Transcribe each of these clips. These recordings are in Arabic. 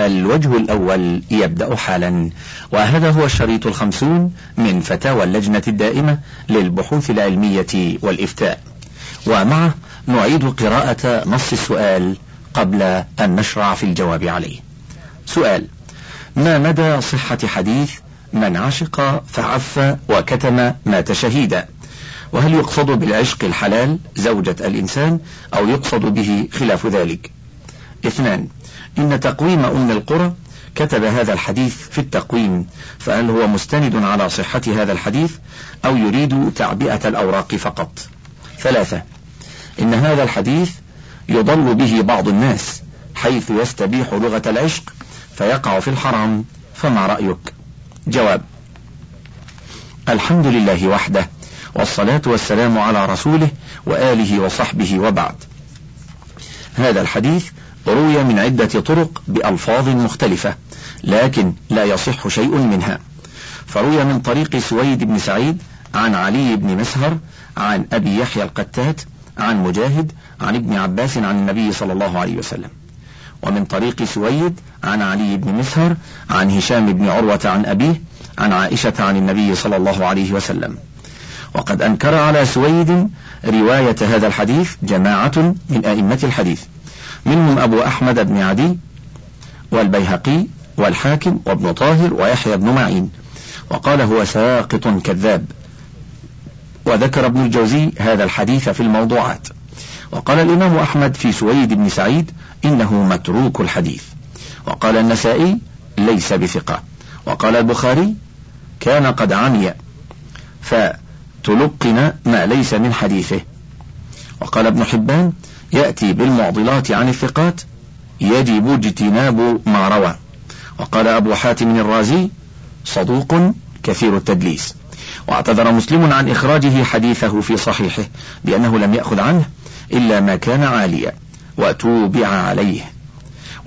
الوجه الأول يبدأ حالا. وهذا هو الشريط الخمسون من فتاوى اللجنة الدائمة للبحوث العلمية والإفتاء. ومعه نعيد قراءة نص السؤال قبل أن نشرع في الجواب عليه. سؤال ما مدى صحة حديث من عشق فعف وكتم مات شهيدا؟ وهل يقصد بالعشق الحلال زوجة الإنسان أو يقصد به خلاف ذلك؟ اثنان إن تقويم أم القرى كتب هذا الحديث في التقويم فهل هو مستند على صحة هذا الحديث أو يريد تعبئة الأوراق فقط؟ ثلاثة إن هذا الحديث يضل به بعض الناس حيث يستبيح لغة العشق فيقع في الحرام فما رأيك؟ جواب الحمد لله وحده والصلاة والسلام على رسوله وآله وصحبه وبعد. هذا الحديث روي من عدة طرق بألفاظ مختلفة لكن لا يصح شيء منها. فروي من طريق سويد بن سعيد عن علي بن مسهر عن أبي يحيى القتات عن مجاهد عن ابن عباس عن النبي صلى الله عليه وسلم. ومن طريق سويد عن علي بن مسهر عن هشام بن عروة عن أبيه عن عائشة عن النبي صلى الله عليه وسلم. وقد أنكر على سويد رواية هذا الحديث جماعة من أئمة الحديث منهم أبو أحمد بن عدي والبيهقي والحاكم وابن طاهر ويحيى بن معين وقال هو ساقط كذاب. وذكر ابن الجوزي هذا الحديث في الموضوعات. وقال الإمام أحمد في سويد بن سعيد إنه متروك الحديث. وقال النسائي ليس بثقة. وقال البخاري كان قد عمي فتلقن ما ليس من حديثه. وقال ابن حبان يأتي بالمعضلات عن الثقات يجب اجتناب ما روى. وقال أبو حاتم الرازي صدوق كثير التدليس. واعتذر مسلم عن إخراجه حديثه في صحيحه بأنه لم يأخذ عنه إلا ما كان عاليا وتوبع عليه.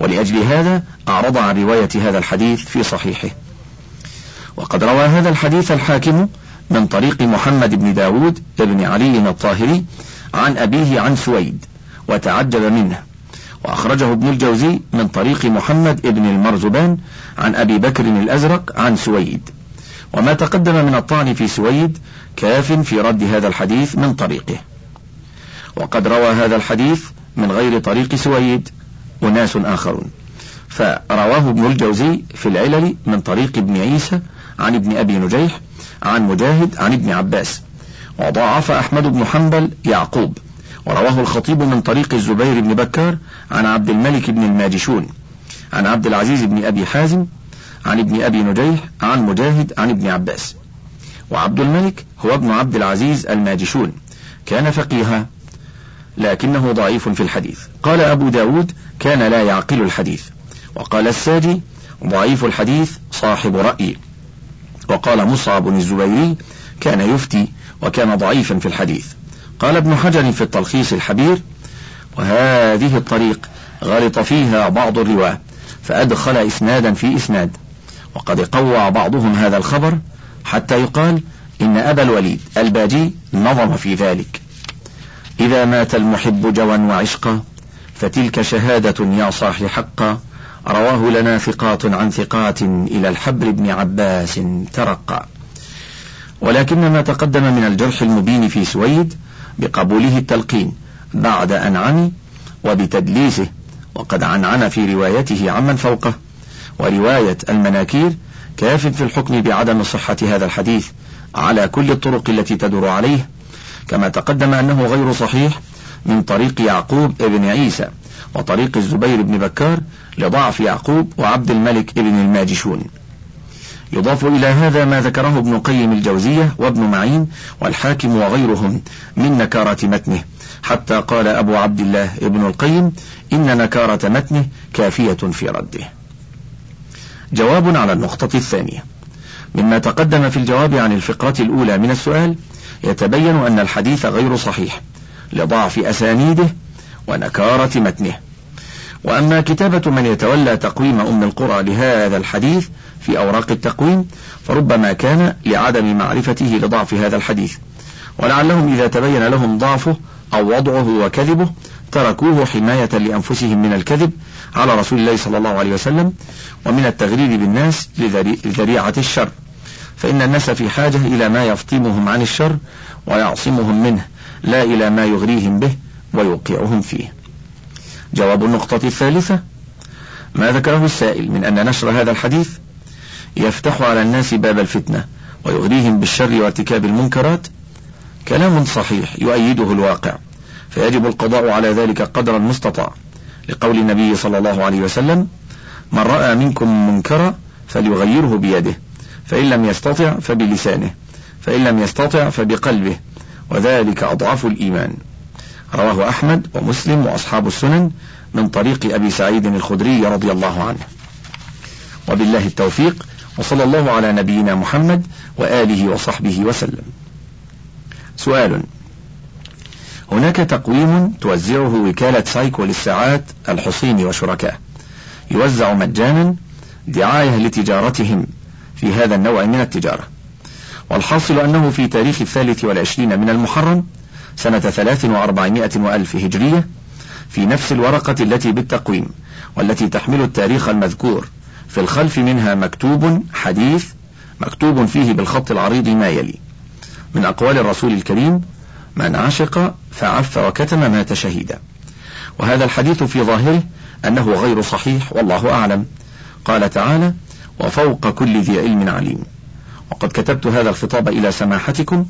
ولأجل هذا أعرض عن رواية هذا الحديث في صحيحه. وقد روى هذا الحديث الحاكم من طريق محمد بن داود بن علي الطاهري عن أبيه عن سويد وتعجب منه. وأخرجه ابن الجوزي من طريق محمد بن المرزبان عن أبي بكر الأزرق عن سويد. وما تقدم من الطعن في سويد كاف في رد هذا الحديث من طريقه. وقد روى هذا الحديث من غير طريق سويد أناس آخرون. فرواه ابن الجوزي في العلل من طريق ابن عيسى عن ابن أبي نجيح عن مجاهد عن ابن عباس. وضاعف أحمد بن حنبل يعقوب. ورواه الخطيب من طريق الزبير بن بكار عن عبد الملك بن الماجشون. عن عبد العزيز بن أبي حازم عن ابن أبي نجيح عن مجاهد عن ابن عباس. وعبد الملك هو ابن عبد العزيز الماجشون. كان فقيها لكنه ضعيف في الحديث. قال أبو داود كان لا يعقل الحديث. وقال الساجي ضعيف الحديث صاحب رأي وقال مصعب الزبيري كان يفتي وكان ضعيفا في الحديث. قال ابن حجر في التلخيص الحبير وهذه الطريق غلط فيها بعض الرواة فأدخل إسنادا في إسناد وقد قوى بعضهم هذا الخبر حتى يقال إن أبا الوليد الباجي نظم في ذلك. إذا مات المحب جوا وعشقا فتلك شهادة يا صاح حقا رواه لنا ثقات عن ثقات إلى الحبر بن عباس ترقى. ولكن ما تقدم من الجرح المبين في سويد بقبوله التلقين بعد أن عمي وبتدليسه وقد عنعن في روايته عمن فوقه. ورواية المناكير كاف في الحكم بعدم صحة هذا الحديث على كل الطرق التي تدور عليه. كما تقدم أنه غير صحيح من طريق يعقوب ابن عيسى وطريق الزبير بن بكار لضعف يعقوب وعبد الملك ابن الماجشون. يضاف إلى هذا ما ذكره ابن قيم الجوزية وابن معين والحاكم وغيرهم من نكارة متنه حتى قال أبو عبد الله ابن القيم إن نكارة متنه كافية في رده. جواب على النقطة الثانية. مما تقدم في الجواب عن الفقرة الأولى من السؤال يتبين أن الحديث غير صحيح لضعف أسانيده ونكارة متنه. وأما كتابة من يتولى تقويم أم القرى لهذا الحديث في أوراق التقويم فربما كان لعدم معرفته لضعف هذا الحديث. ولعلهم إذا تبين لهم ضعفه أو وضعه وكذبه تركوه حماية لأنفسهم من الكذب على رسول الله صلى الله عليه وسلم ومن التغرير بالناس لذريعة الشر. فإن الناس في حاجة إلى ما يفطمهم عن الشر ويعصمهم منه لا إلى ما يغريهم به ويوقعهم فيه. جواب النقطة الثالثة ما ذكره السائل من أن نشر هذا الحديث يفتح على الناس باب الفتنة ويغريهم بالشر وارتكاب المنكرات. كلام صحيح يؤيده الواقع فيجب القضاء على ذلك قدر المستطاع. لقول النبي صلى الله عليه وسلم من رأى منكم منكرا فليغيره بيده فإن لم يستطع فبلسانه فإن لم يستطع فبقلبه وذلك أضعف الإيمان. رواه أحمد ومسلم وأصحاب السنن من طريق أبي سعيد الخدري رضي الله عنه. وبالله التوفيق وصلى الله على نبينا محمد وآله وصحبه وسلم. سؤال هناك تقويم توزعه وكالة سايكو للساعات الحصيني وشركاه يوزع مجانا دعاية لتجارتهم في هذا النوع من التجارة. والحاصل أنه في تاريخ الثالث والعشرين من المحرم سنة ثلاث وأربعمائة وألف هجرية في نفس الورقة التي بالتقويم والتي تحمل التاريخ المذكور. في الخلف منها مكتوب حديث مكتوب فيه بالخط العريض ما يلي. من أقوال الرسول الكريم من عشق فعف وكتم مات شهيدا. وهذا الحديث في ظاهره أنه غير صحيح والله أعلم. قال تعالى وفوق كل ذي علم عليم. وقد كتبت هذا الخطاب إلى سماحتكم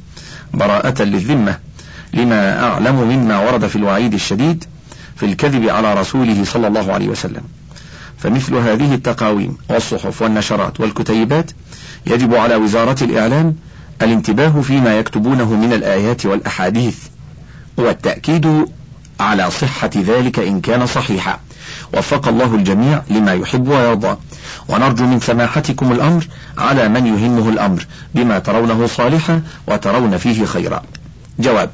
براءة للذمة. لما أعلم مما ورد في الوعيد الشديد في الكذب على رسوله صلى الله عليه وسلم. فمثل هذه التقاويم والصحف والنشرات والكتيبات يجب على وزارة الإعلام الانتباه فيما يكتبونه من الآيات والأحاديث والتأكيد على صحة ذلك إن كان صحيحا. وفق الله الجميع لما يحب ويرضى. ونرجو من سماحتكم الأمر على من يهمه الأمر بما ترونه صالحا وترون فيه خيرا. جواب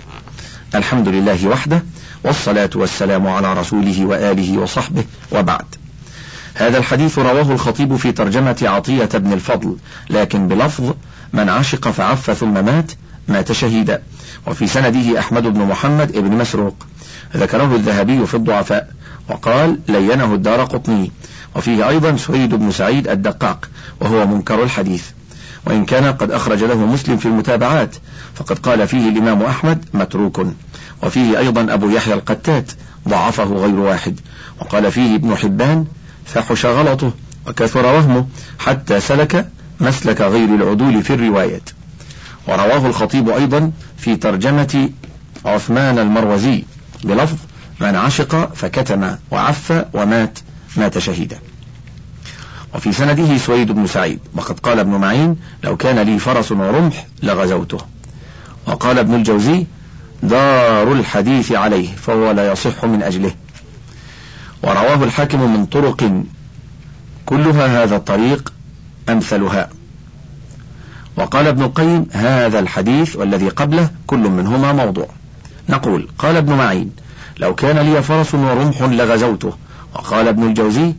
الحمد لله وحده والصلاة والسلام على رسوله وآله وصحبه وبعد. هذا الحديث رواه الخطيب في ترجمة عطية بن الفضل لكن بلفظ من عشق فعف ثم مات مات شهيدا. وفي سنده أحمد بن محمد بن مسروق. ذكره الذهبي في الضعفاء وقال لينه الدار قطني. وفيه أيضا سويد بن سعيد الدقاق وهو منكر الحديث. وإن كان قد أخرج له مسلم في المتابعات فقد قال فيه الإمام أحمد متروك. وفيه أيضا أبو يحيى القتات ضعفه غير واحد. وقال فيه ابن حبان فحش غلطه وكثر وهمه حتى سلك مسلك غير العدول في الرواية ورواه الخطيب أيضا في ترجمة عثمان المروزي بلفظ من عشق فكتم وعف ومات مات شهيدا. وفي سنده سويد بن سعيد وقد قال ابن معين لو كان لي فرس ورمح لغزوته. وقال ابن الجوزي دار الحديث عليه فهو لا يصح من أجله. ورواه الحاكم من طرق كلها هذا الطريق أمثلها. وقال ابن القيم هذا الحديث والذي قبله كل منهما موضوع. نقول قال ابن معين لو كان لي فرس ورمح لغزوته. وقال ابن الجوزي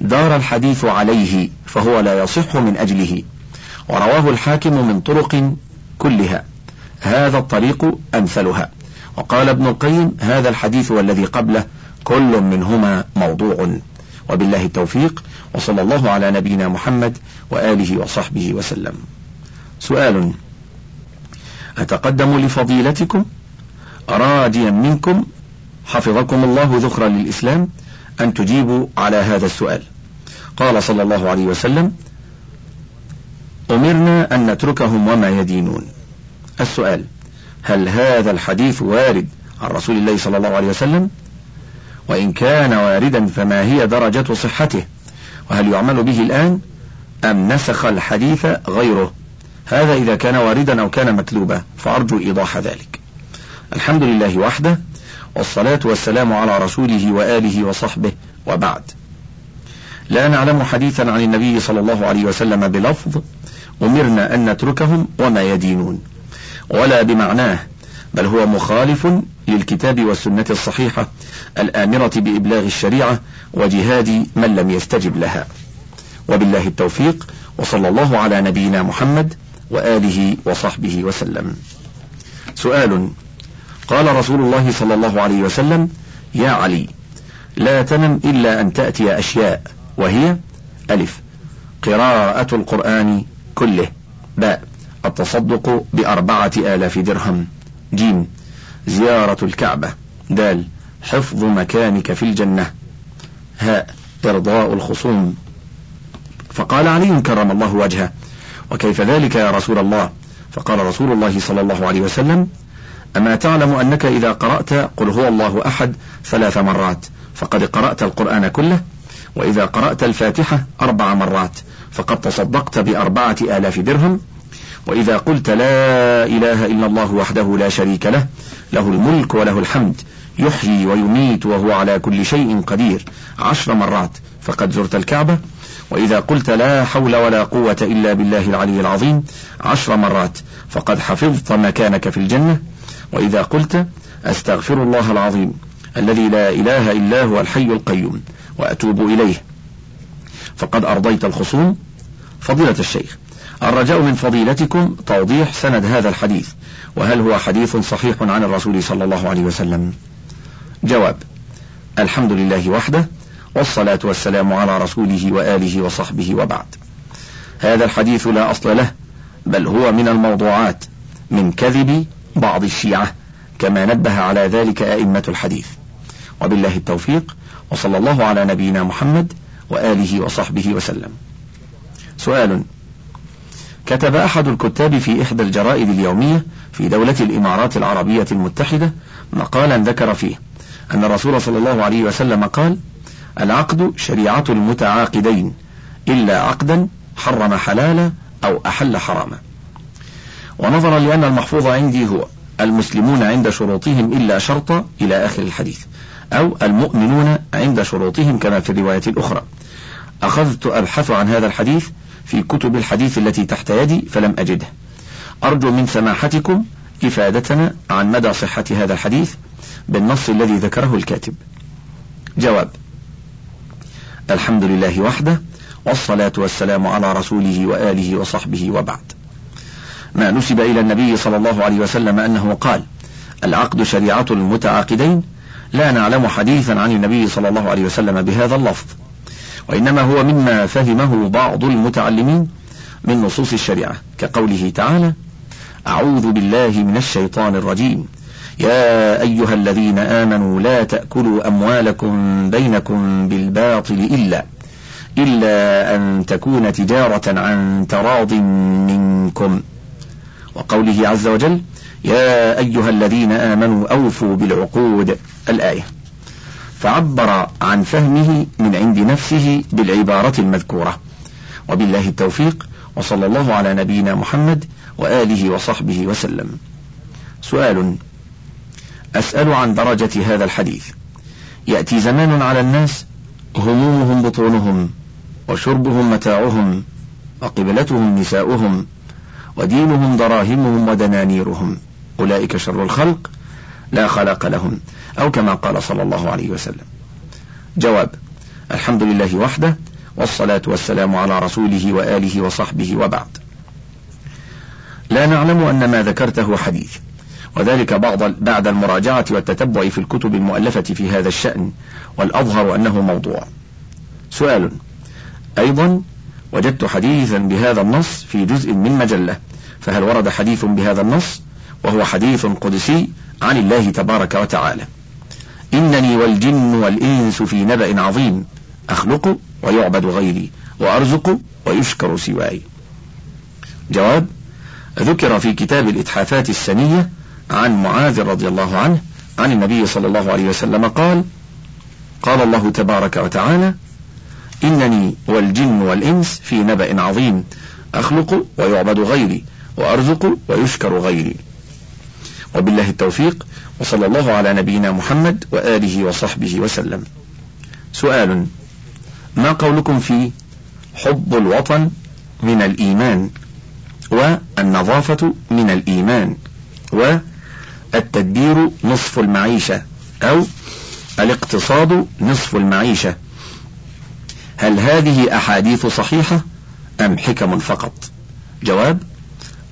دار الحديث عليه فهو لا يصح من أجله. ورواه الحاكم من طرق كلها. هذا الطريق أمثلها. وقال ابن القيم هذا الحديث والذي قبله. كل منهما موضوع. وبالله التوفيق. وصلى الله على نبينا محمد وآله وصحبه وسلم. سؤال. أتقدم لفضيلتكم؟ راجيا منكم؟ حفظكم الله ذخرا للإسلام؟ أن تجيبوا على هذا السؤال. قال صلى الله عليه وسلم أمرنا أن نتركهم وما يدينون. السؤال هل هذا الحديث وارد عن رسول الله صلى الله عليه وسلم؟ وإن كان واردا فما هي درجة صحته؟ وهل يعمل به الآن؟ أم نسخ الحديث غيره؟ هذا إذا كان واردا أو كان مكذوبا فأرجو إيضاح ذلك. الحمد لله وحده والصلاة والسلام على رسوله وآله وصحبه وبعد. لا نعلم حديثا عن النبي صلى الله عليه وسلم بلفظ أمرنا أن نتركهم وما يدينون ولا بمعناه بل هو مخالف للكتاب والسنة الصحيحة الآمرة بإبلاغ الشريعة وجهاد من لم يستجب لها. وبالله التوفيق وصلى الله على نبينا محمد وآله وصحبه وسلم. سؤال قال رسول الله صلى الله عليه وسلم يا علي لا تنم إلا أن تأتي أشياء وهي ألف قراءة القرآن كله باء التصدق بأربعة آلاف درهم جيم زيارة الكعبة دال حفظ مكانك في الجنة هاء إرضاء الخصوم. فقال علي كرم الله وجهه وكيف ذلك يا رسول الله؟ فقال رسول الله صلى الله عليه وسلم أما تعلم أنك إذا قرأت قل هو الله أحد ثلاث مرات فقد قرأت القرآن كله وإذا قرأت الفاتحة أربع مرات فقد تصدقت بأربعة آلاف درهم وإذا قلت لا إله إلا الله وحده لا شريك له له الملك وله الحمد يحيي ويميت وهو على كل شيء قدير. عشر مرات فقد زرت الكعبة وإذا قلت لا حول ولا قوة إلا بالله العلي العظيم عشر مرات فقد حفظت مكانك في الجنة. وإذا قلت أستغفر الله العظيم الذي لا إله إلا هو الحي القيوم وأتوب إليه. فقد أرضيت الخصوم. فضيلة الشيخ الرجاء من فضيلتكم توضيح سند هذا الحديث وهل هو حديث صحيح عن الرسول صلى الله عليه وسلم؟ جواب الحمد لله وحده والصلاة والسلام على رسوله وآله وصحبه وبعد. هذا الحديث لا أصل له بل هو من الموضوعات من كذب بعض الشيعة كما نبه على ذلك أئمة الحديث. وبالله التوفيق وصلى الله على نبينا محمد وآله وصحبه وسلم. سؤال كتب أحد الكتاب في إحدى الجرائد اليومية في دولة الإمارات العربية المتحدة مقالا ذكر فيه أن الرسول صلى الله عليه وسلم قال العقد شريعة المتعاقدين إلا عقدا حرم حلالا أو أحل حراما. ونظرا لأن المحفوظ عندي هو المسلمون عند شروطهم إلا شرطا إلى آخر الحديث أو المؤمنون عند شروطهم كما في الرواية الأخرى. أخذت أبحث عن هذا الحديث في كتب الحديث التي تحت يدي فلم أجده. أرجو من سماحتكم إفادتنا عن مدى صحة هذا الحديث بالنص الذي ذكره الكاتب. جواب الحمد لله وحده والصلاة والسلام على رسوله وآله وصحبه وبعد. ما نسب إلى النبي صلى الله عليه وسلم أنه قال العقد شريعة المتعاقدين لا نعلم حديثا عن النبي صلى الله عليه وسلم بهذا اللفظ وإنما هو مما فهمه بعض المتعلمين من نصوص الشريعة كقوله تعالى أعوذ بالله من الشيطان الرجيم. يا أيها الذين آمنوا لا تأكلوا أموالكم بينكم بالباطل إلا إلا أن تكون تجارة عن تراض منكم. وقوله عز وجل يا أيها الذين آمنوا أوفوا بالعقود الآية. فعبر عن فهمه من عند نفسه بالعبارة المذكورة. وبالله التوفيق وصلى الله على نبينا محمد وآله وصحبه وسلم. سؤال. أسأل عن درجة هذا الحديث. يأتي زمان على الناس همومهم بطونهم وشربهم متاعهم وقبلتهم نساؤهم ودينهم دراهمهم ودنانيرهم. أولئك شر الخلق لا خلاق لهم أو كما قال صلى الله عليه وسلم. جواب الحمد لله وحده والصلاة والسلام على رسوله وآله وصحبه وبعد. لا نعلم أن ما ذكرته حديث وذلك بعض بعد المراجعة والتتبع في الكتب المؤلفة في هذا الشأن والأظهر أنه موضوع. سؤال أيضا وجدت حديثا بهذا النص في جزء من مجلة. فهل ورد حديث بهذا النص؟ وهو حديث قدسي عن الله تبارك وتعالى. إنني والجن والإنس في نبأ عظيم أخلق ويعبد غيري وأرزق ويشكر سواي. جواب ذكر في كتاب الإتحافات السنية عن معاذ رضي الله عنه عن النبي صلى الله عليه وسلم قال قال الله تبارك وتعالى إنني والجن والإنس في نبأ عظيم أخلق ويعبد غيري وأرزق ويشكر غيري. وبالله التوفيق وصلى الله على نبينا محمد وآله وصحبه وسلم. سؤال ما قولكم في حب الوطن من الإيمان؟ والنظافة من الإيمان؟ والتدبير نصف المعيشة؟ أو الاقتصاد نصف المعيشة؟ هل هذه أحاديث صحيحة أم حكم فقط؟ جواب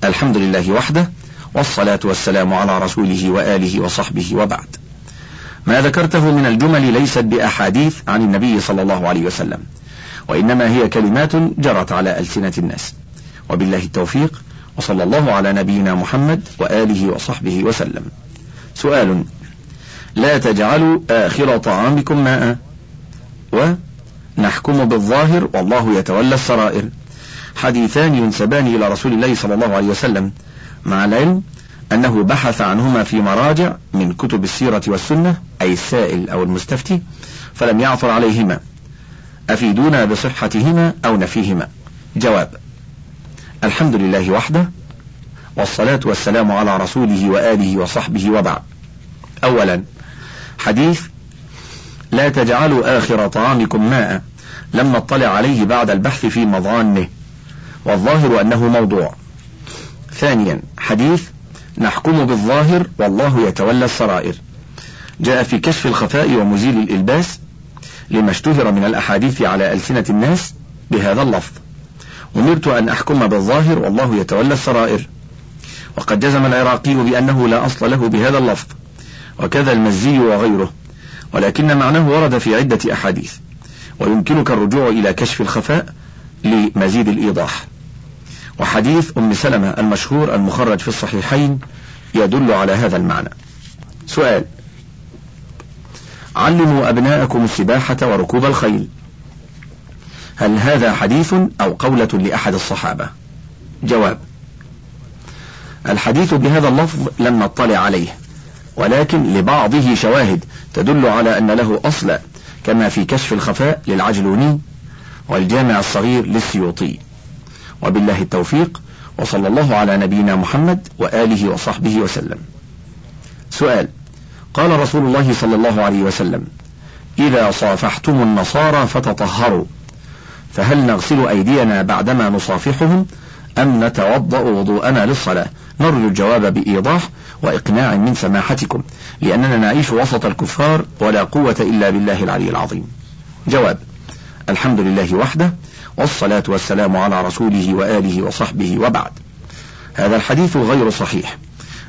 الحمد لله وحده والصلاة والسلام على رسوله وآله وصحبه وبعد. ما ذكرته من الجمل ليست بأحاديث عن النبي صلى الله عليه وسلم وإنما هي كلمات جرت على ألسنة الناس. وبالله التوفيق وصلى الله على نبينا محمد وآله وصحبه وسلم. سؤال لا تجعلوا آخر طعامكم ماء؟ ونحكم بالظاهر والله يتولى السرائر. حديثان ينسبان إلى رسول الله صلى الله عليه وسلم مع العلم أنه بحث عنهما في مراجع من كتب السيرة والسنة أي السائل أو المستفتي فلم يعثر عليهما. أفيدونا بصحتهما أو نفيهما؟ جواب الحمد لله وحده والصلاة والسلام على رسوله وآله وصحبه وبعد. أولا حديث لا تجعلوا آخر طعامكم ماء. لم نطلع عليه بعد البحث في مظانه. والظاهر أنه موضوع. ثانيا حديث نحكم بالظاهر والله يتولى السرائر. جاء في كشف الخفاء ومزيل الإلباس لما اشتهر من الأحاديث على ألسنة الناس بهذا اللفظ. أمرت أن أحكم بالظاهر والله يتولى السرائر. وقد جزم العراقي بأنه لا أصل له بهذا اللفظ. وكذا المزي وغيره. ولكن معناه ورد في عدة أحاديث. ويمكنك الرجوع إلى كشف الخفاء لمزيد الإيضاح. وحديث أم سلمة المشهور المخرج في الصحيحين يدل على هذا المعنى. سؤال علموا أبناءكم السباحة وركوب الخيل. هل هذا حديث أو قولة لأحد الصحابة؟ جواب الحديث بهذا اللفظ لم نطلع عليه. ولكن لبعضه شواهد تدل على أن له أصلا كما في كشف الخفاء للعجلوني والجامع الصغير للسيوطي. وبالله التوفيق وصلى الله على نبينا محمد وآله وصحبه وسلم. سؤال قال رسول الله صلى الله عليه وسلم إذا صافحتم النصارى فتطهروا فهل نغسل أيدينا بعدما نصافحهم أم نتوضأ وضوءنا للصلاة؟ نرجو الجواب بإيضاح وإقناع من سماحتكم لأننا نعيش وسط الكفار ولا قوة إلا بالله العلي العظيم. جواب الحمد لله وحده والصلاة والسلام على رسوله وآله وصحبه وبعد. هذا الحديث غير صحيح.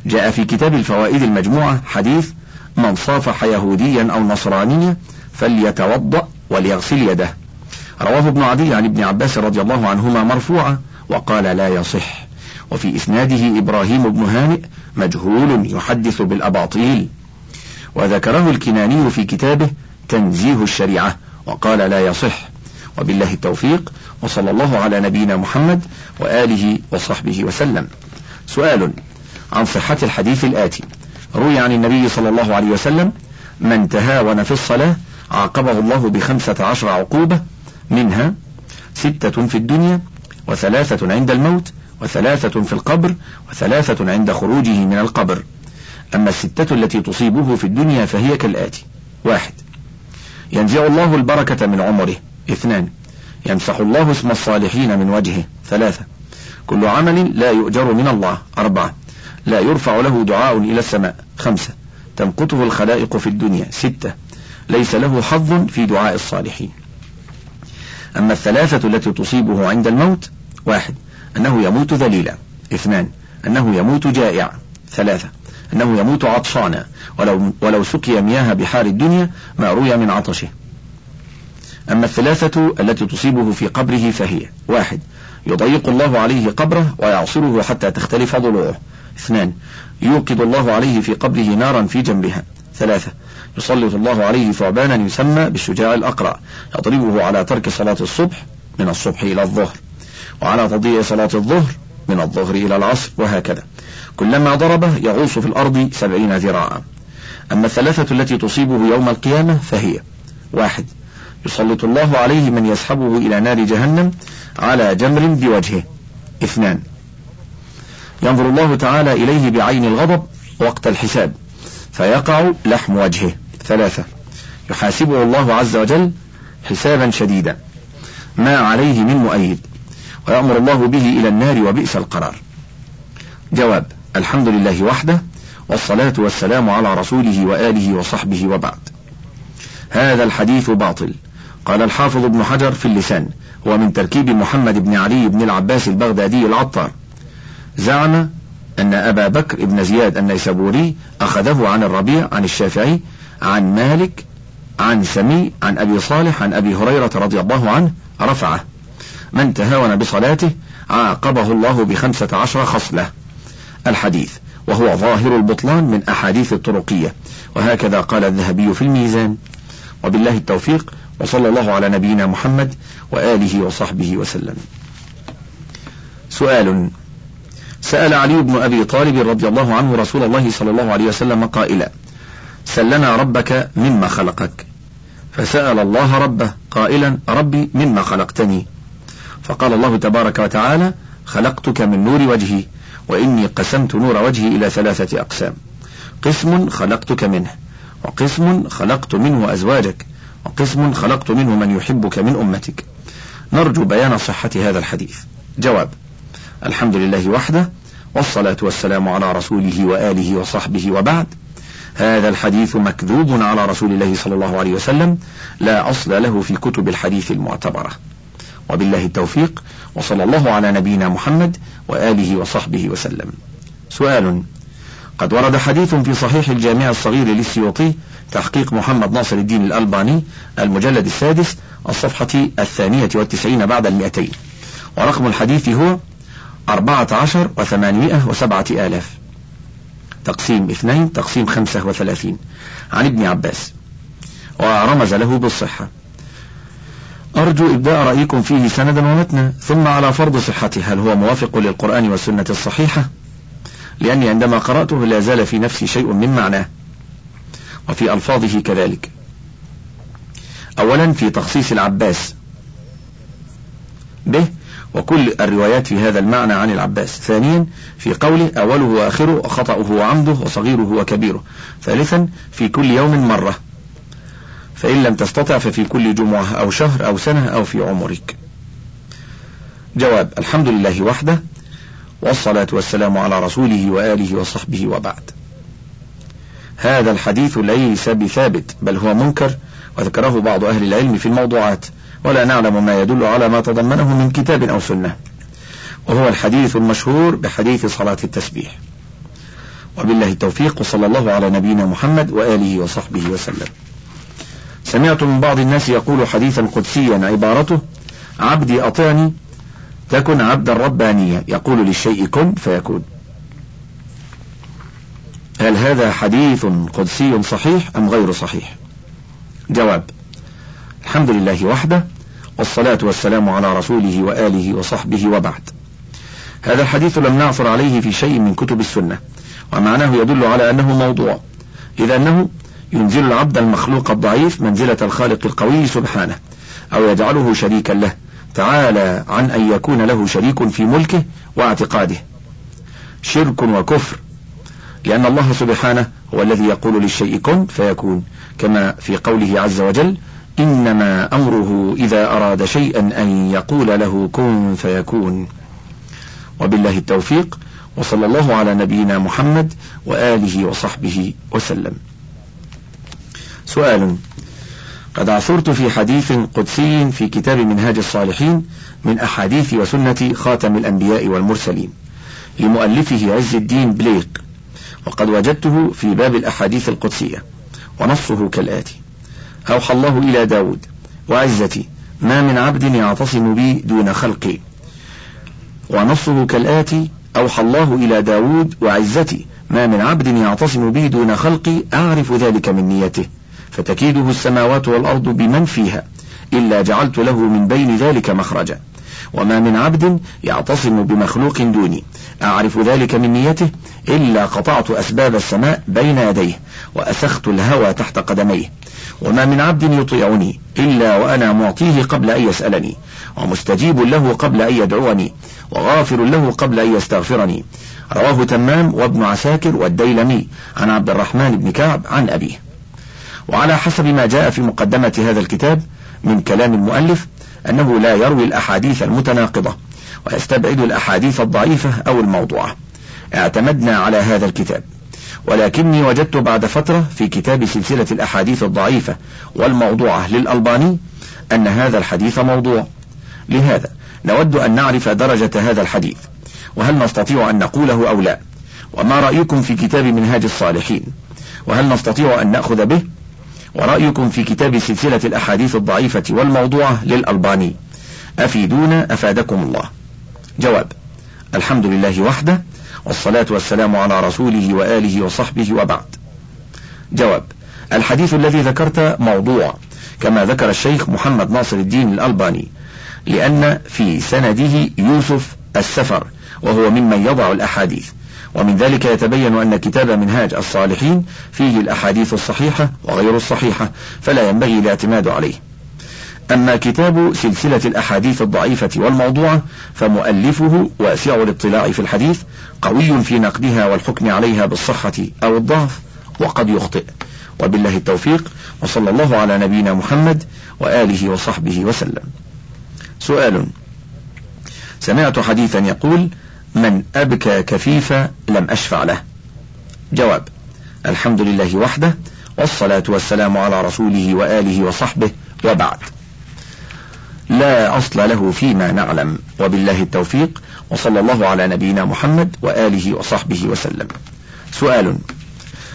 جاء في كتاب الفوائد المجموعة حديث من صافح يهوديا أو نصرانيا فليتوضأ وليغسل يده. رواه ابن عدي عن ابن عباس رضي الله عنهما مرفوعا وقال لا يصح. وفي إسناده إبراهيم بن هانئ مجهول يحدث بالأباطيل. وذكره الكناني في كتابه تنزيه الشريعة وقال لا يصح. وبالله التوفيق وصلى الله على نبينا محمد وآله وصحبه وسلم. سؤال عن صحة الحديث الآتي. روي عن النبي صلى الله عليه وسلم من تهاون في الصلاة عاقبه الله بخمسة عشر عقوبة منها ستة في الدنيا وثلاثة عند الموت وثلاثة في القبر وثلاثة عند خروجه من القبر. أما الستة التي تصيبه في الدنيا فهي كالآتي. واحد. ينزع الله البركة من عمره. اثنان. يمسح الله اسم الصالحين من وجهه. ثلاثة. كل عمل لا يؤجر من الله. أربعة. لا يرفع له دعاء إلى السماء. خمسة. تمقته الخلائق في الدنيا. ستة. ليس له حظ في دعاء الصالحين. أما الثلاثة التي تصيبه عند الموت. واحد. أنه يموت ذليلا. اثنان. أنه يموت جائعا. ثلاثة. أنه يموت عطشانا. ولو, ولو سقي مياه بحار الدنيا ما روي من عطشه. أما الثلاثة التي تصيبه في قبره فهي. واحد. يضيق الله عليه قبره ويعصره حتى تختلف ضلوعه. اثنان. يوقد الله عليه في قبره نارا في جنبها. ثلاثة. يسلط الله عليه ثعبانا يسمى بالشجاع الأقرع. يضربه على ترك صلاة الصبح من الصبح إلى الظهر. وعلى تضييع صلاة الظهر من الظهر إلى العصر وهكذا. كلما ضربه يغوص في الأرض سبعين ذراعا. أما الثلاثة التي تصيبه يوم القيامة فهي واحد يسلط الله عليه من يسحبه إلى نار جهنم على جمر بوجهه. اثنان ينظر الله تعالى إليه بعين الغضب وقت الحساب فيقع لحم وجهه. ثلاثة يحاسبه الله عز وجل حسابا شديدا. ما عليه من مؤيد. ويأمر الله به إلى النار وبئس القرار. جواب الحمد لله وحده والصلاة والسلام على رسوله وآله وصحبه وبعد. هذا الحديث باطل. قال الحافظ ابن حجر في اللسان هو من تركيب محمد بن علي بن العباس البغدادي العطار. زعم أن أبا بكر بن زياد النيسابوري أخذه عن الربيع عن الشافعي عن مالك عن سمي عن أبي صالح عن أبي هريرة رضي الله عنه رفعه. من تهاون بصلاته عاقبه الله بخمسة عشر خصلة. الحديث وهو ظاهر البطلان من أحاديث الطرقية. وهكذا قال الذهبي في الميزان. وبالله التوفيق وصلى الله على نبينا محمد وآله وصحبه وسلم. سؤال. سأل علي بن أبي طالب رضي الله عنه رسول الله صلى الله عليه وسلم قائلا سلنا ربك مما خلقك. فسأل الله ربه قائلا ربي مما خلقتني. فقال الله تبارك وتعالى خلقتك من نور وجهي وإني قسمت نور وجهي إلى ثلاثة أقسام. قسم خلقتك منه وقسم خلقت منه أزواجك وقسم خلقت منه من يحبك من أمتك. نرجو بيان صحة هذا الحديث. جواب الحمد لله وحده والصلاة والسلام على رسوله وآله وصحبه وبعد. هذا الحديث مكذوب على رسول الله صلى الله عليه وسلم لا أصل له في كتب الحديث المعتبرة. وبالله التوفيق وصلى الله على نبينا محمد وآله وصحبه وسلم. سؤال قد ورد حديث في صحيح الجامع الصغير للسيوطي تحقيق محمد ناصر الدين الألباني المجلد السادس الصفحة الثانية والتسعين بعد المئتين. ورقم الحديث هو أربعة عشر وثمانمائة وسبعة آلاف. تقسيم اثنين تقسيم خمسة وثلاثين. عن ابن عباس. ورمز له بالصحة. أرجو إبداء رأيكم فيه سندا ومتنا ثم على فرض صحته هل هو موافق للقرآن والسنة الصحيحة؟ لأني عندما قرأته لا زال في نفسي شيء من معناه وفي ألفاظه كذلك. أولا في تخصيص العباس به وكل الروايات في هذا المعنى عن العباس. ثانيا في قوله أوله وآخره خطأه وعمده وصغيره وكبيره. ثالثا في كل يوم مرة. فإن لم تستطع ففي كل جمعة أو شهر أو سنة أو في عمرك. جواب الحمد لله وحده والصلاة والسلام على رسوله وآله وصحبه وبعد. هذا الحديث ليس بثابت بل هو منكر وذكره بعض أهل العلم في الموضوعات ولا نعلم ما يدل على ما تضمنه من كتاب أو سنة. وهو الحديث المشهور بحديث صلاة التسبيح. وبالله التوفيق وصلى الله على نبينا محمد وآله وصحبه وسلم. سمعت من بعض الناس يقول حديثا قدسيا عبارته عبدي أطعني تكن عبدا ربانيا. يقول للشيء كن فيكون. هل هذا حديث قدسي صحيح أم غير صحيح؟ جواب الحمد لله وحده والصلاة والسلام على رسوله وآله وصحبه وبعد. هذا الحديث لم نعثر عليه في شيء من كتب السنة ومعناه يدل على أنه موضوع إذا أنه ينزل العبد المخلوق الضعيف منزلة الخالق القوي سبحانه أو يجعله شريكا له. تعالى عن أن يكون له شريك في ملكه واعتقاده. شرك وكفر. لأن الله سبحانه هو الذي يقول للشيء كن فيكون. كما في قوله عز وجل إنما أمره إذا أراد شيئا أن يقول له كن فيكون. وبالله التوفيق وصلى الله على نبينا محمد وآله وصحبه وسلم. سؤال. قد عثرت في حديث قدسي في كتاب منهاج الصالحين من أحاديث وسنة خاتم الأنبياء والمرسلين لمؤلفه عز الدين بليق وقد وجدته في باب الأحاديث القدسية ونصه كالآتي أوحى الله إلى داود وعزتي ما من عبد يعتصم بي دون خلقي. ونصه كالآتي أوحى الله إلى داود وعزتي ما من عبد يعتصم بي دون خلقي أعرف ذلك من نيته. فتكيده السماوات والأرض بمن فيها إلا جعلت له من بين ذلك مخرجا. وما من عبد يعتصم بمخلوق دوني. أعرف ذلك من نيته؟ إلا قطعت أسباب السماء بين يديه وأسخت الهوى تحت قدميه. وما من عبد يطيعني؟ إلا وأنا معطيه قبل أن يسألني. ومستجيب له قبل أن يدعوني. وغافر له قبل أن يستغفرني. رواه تمام وابن عساكر والديلمي. عن عبد الرحمن بن كعب عن أبيه. وعلى حسب ما جاء في مقدمة هذا الكتاب من كلام المؤلف أنه لا يروي الأحاديث المتناقضة ويستبعد الأحاديث الضعيفة أو الموضوعة. اعتمدنا على هذا الكتاب. ولكني وجدت بعد فترة في كتاب سلسلة الأحاديث الضعيفة والموضوعة للألباني أن هذا الحديث موضوع. لهذا نود أن نعرف درجة هذا الحديث وهل نستطيع أن نقوله أو لا وما رأيكم في كتاب منهاج الصالحين وهل نستطيع أن نأخذ به؟ ورأيكم في كتاب سلسلة الأحاديث الضعيفة والموضوعة للألباني. أفيدونا أفادكم الله. جواب الحمد لله وحده والصلاة والسلام على رسوله وآله وصحبه وبعد. جواب الحديث الذي ذكرت موضوع كما ذكر الشيخ محمد ناصر الدين الألباني لأن في سنده يوسف السفر وهو ممن يضع الأحاديث. ومن ذلك يتبين أن كتاب منهاج الصالحين فيه الأحاديث الصحيحة وغير الصحيحة فلا ينبغي الاعتماد عليه. أما كتاب سلسلة الأحاديث الضعيفة والموضوعة فمؤلفه واسع الاطلاع في الحديث قوي في نقدها والحكم عليها بالصحة أو الضعف وقد يخطئ. وبالله التوفيق وصلى الله على نبينا محمد وآله وصحبه وسلم. سؤال سمعت حديثا يقول من أبكى كفيفا لم أشفع له. جواب الحمد لله وحده والصلاة والسلام على رسوله وآله وصحبه وبعد. لا أصل له فيما نعلم وبالله التوفيق وصلى الله على نبينا محمد وآله وصحبه وسلم. سؤال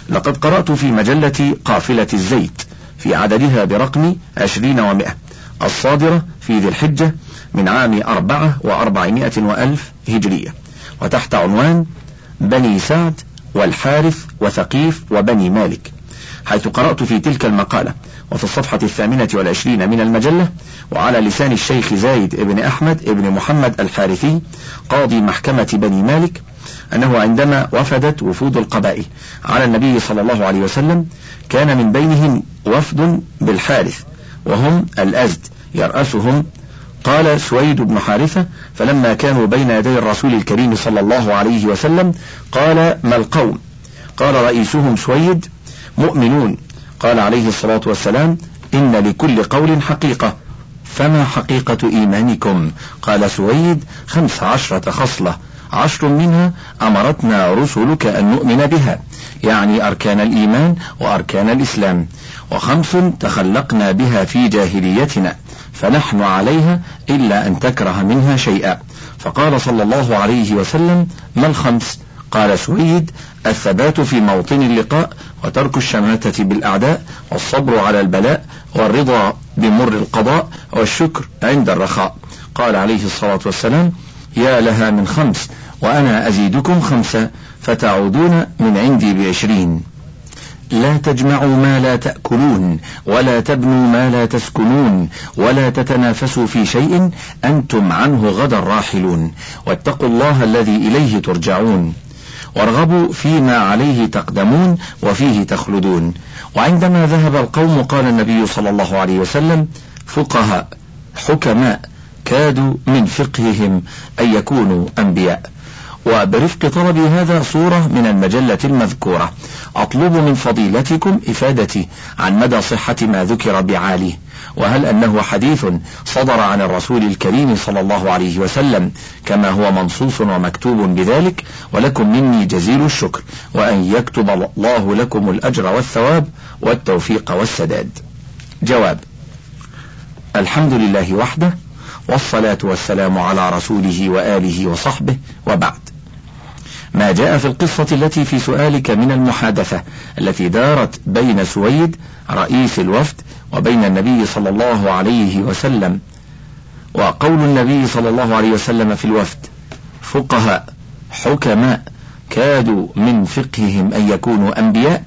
لقد قرأت في مجلة قافلة الزيت في عددها برقم عشرين ومائة الصادرة في ذي الحجة من عام أربعة وأربعمائة وألف هجرية. وتحت عنوان بني سعد والحارث وثقيف وبني مالك حيث قرأت في تلك المقالة وفي الصفحة الثامنة والعشرين من المجلة وعلى لسان الشيخ زايد بن أحمد بن محمد الحارثي قاضي محكمة بني مالك أنه عندما وفدت وفود القبائل على النبي صلى الله عليه وسلم كان من بينهم وفد بالحارث وهم الأزد يرأسهم قال سويد بن حارثة فلما كانوا بين يدي الرسول الكريم صلى الله عليه وسلم قال ما القوم؟ قال رئيسهم سويد مؤمنون. قال عليه الصلاة والسلام إن لكل قول حقيقة. فما حقيقة إيمانكم؟ قال سويد خمس عشرة خصلة عشر منها أمرتنا رسلك أن نؤمن بها يعني أركان الإيمان وأركان الإسلام وخمس تخلقنا بها في جاهليتنا. فنحن عليها إلا أن تكره منها شيئا. فقال صلى الله عليه وسلم ما الخمس؟ قال سويد الثبات في موطن اللقاء وترك الشماتة بالأعداء والصبر على البلاء والرضا بمر القضاء والشكر عند الرخاء. قال عليه الصلاة والسلام يا لها من خمس وأنا أزيدكم خمسة فتعودون من عندي بعشرين. لا تجمعوا ما لا تأكلون ولا تبنوا ما لا تسكنون ولا تتنافسوا في شيء أنتم عنه غدا راحلون. واتقوا الله الذي إليه ترجعون. وارغبوا فيما عليه تقدمون وفيه تخلدون. وعندما ذهب القوم قال النبي صلى الله عليه وسلم فقهاء حكماء كادوا من فقههم أن يكونوا أنبياء. وبرفق طلبي هذا صورة من المجلة المذكورة. أطلب من فضيلتكم إفادتي عن مدى صحة ما ذكر بعاليه وهل أنه حديث صدر عن الرسول الكريم صلى الله عليه وسلم كما هو منصوص ومكتوب بذلك؟ ولكم مني جزيل الشكر وأن يكتب الله لكم الأجر والثواب والتوفيق والسداد. جواب الحمد لله وحده والصلاة والسلام على رسوله وآله وصحبه وبعد. ما جاء في القصة التي في سؤالك من المحادثة التي دارت بين سويد رئيس الوفد وبين النبي صلى الله عليه وسلم. وقول النبي صلى الله عليه وسلم في الوفد فقهاء حكماء كادوا من فقههم أن يكونوا أنبياء.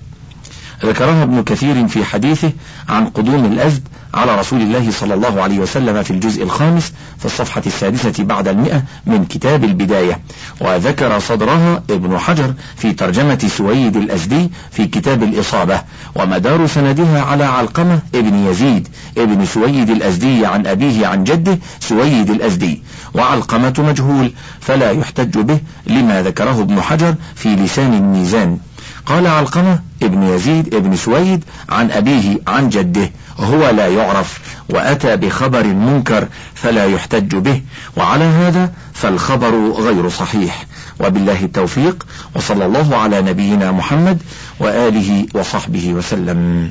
ذكرها ابن كثير في حديثه عن قدوم الأزد على رسول الله صلى الله عليه وسلم في الجزء الخامس في الصفحة السادسة بعد المئة من كتاب البداية. وذكر صدرها ابن حجر في ترجمة سويد الأزدي في كتاب الإصابة. ومدار سندها على علقمة ابن يزيد ابن سويد الأزدي عن أبيه عن جده سويد الأزدي. وعلقمة مجهول فلا يحتج به لما ذكره ابن حجر في لسان الميزان. قال علقمة ابن يزيد ابن سويد عن أبيه عن جده هو لا يعرف وأتى بخبر منكر فلا يحتج به وعلى هذا فالخبر غير صحيح. وبالله التوفيق وصلى الله على نبينا محمد وآله وصحبه وسلم.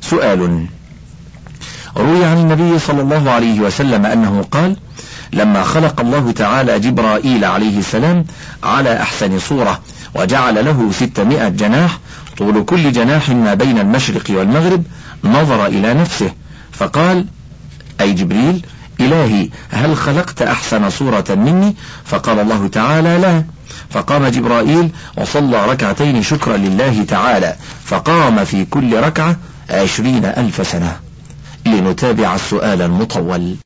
سؤال روي عن النبي صلى الله عليه وسلم أنه قال لما خلق الله تعالى جبرائيل عليه السلام على أحسن صورة وجعل له ستمائة جناح طول كل جناح ما بين المشرق والمغرب نظر إلى نفسه فقال أي جبريل إلهي هل خلقت أحسن صورة مني؟ فقال الله تعالى لا. فقام جبرائيل وصلى ركعتين شكرا لله تعالى فقام في كل ركعة عشرين ألف سنة. لنتابع السؤال المطول.